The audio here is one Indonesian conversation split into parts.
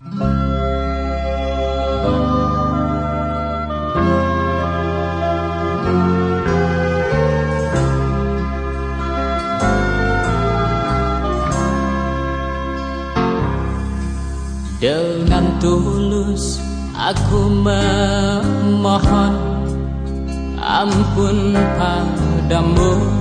Dengan tulus aku memohon ampun padamu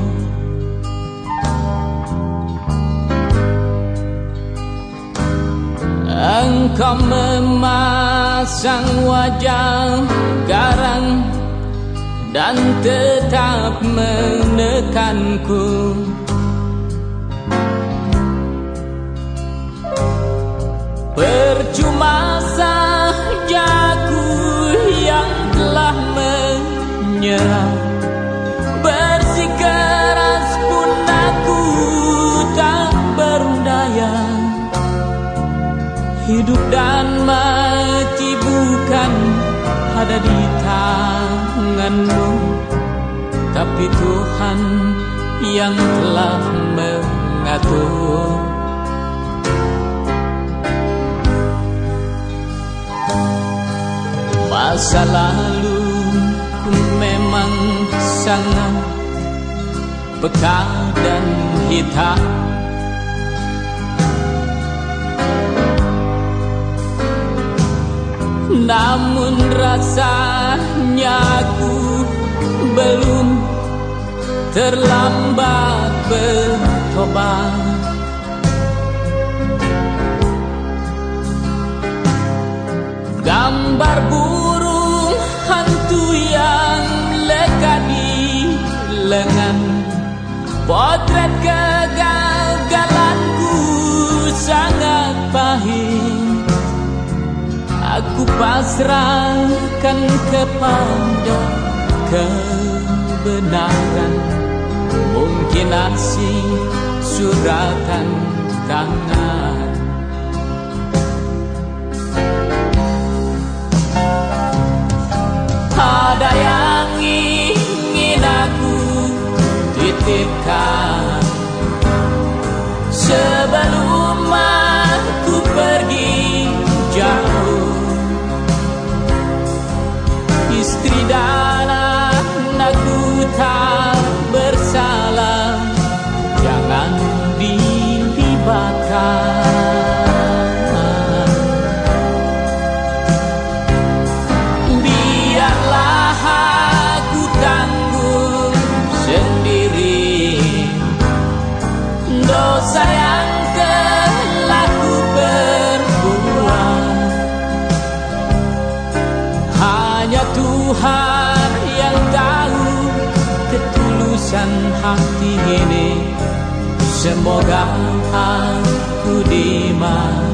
Engkau memasang wajah garang dan tetap menekanku Hidup dan mati bukan ada di tanganmu Tapi Tuhan yang telah mengatur. Masa lalu ku memang sangat peka dan hitam Namun rasanya aku belum terlambat bertobat Gambar burung hantu yang lekat di lengan. Potret pasrahkan kepada kebenaran. Mungkin asing suratan tangan. Ada yang ingin aku titipkan dosa yang telah ku hanya Tuhan yang tahu ketulusan hati ini. Semoga aku dimaafkan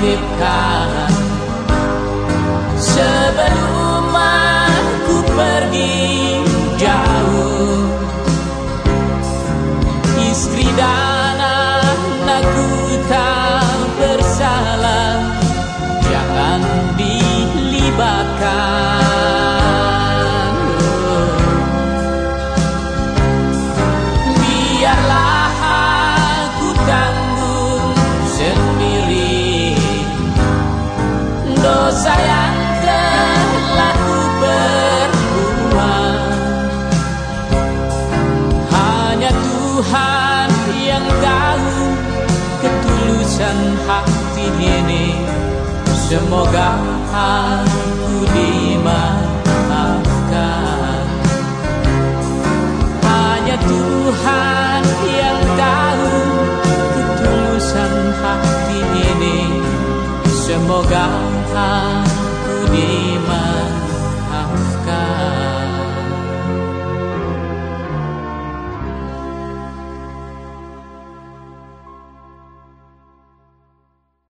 mi cara. Semoga aku dimaafkan. Hanya Tuhan yang tahu ketulusan hati ini. Semoga aku di mana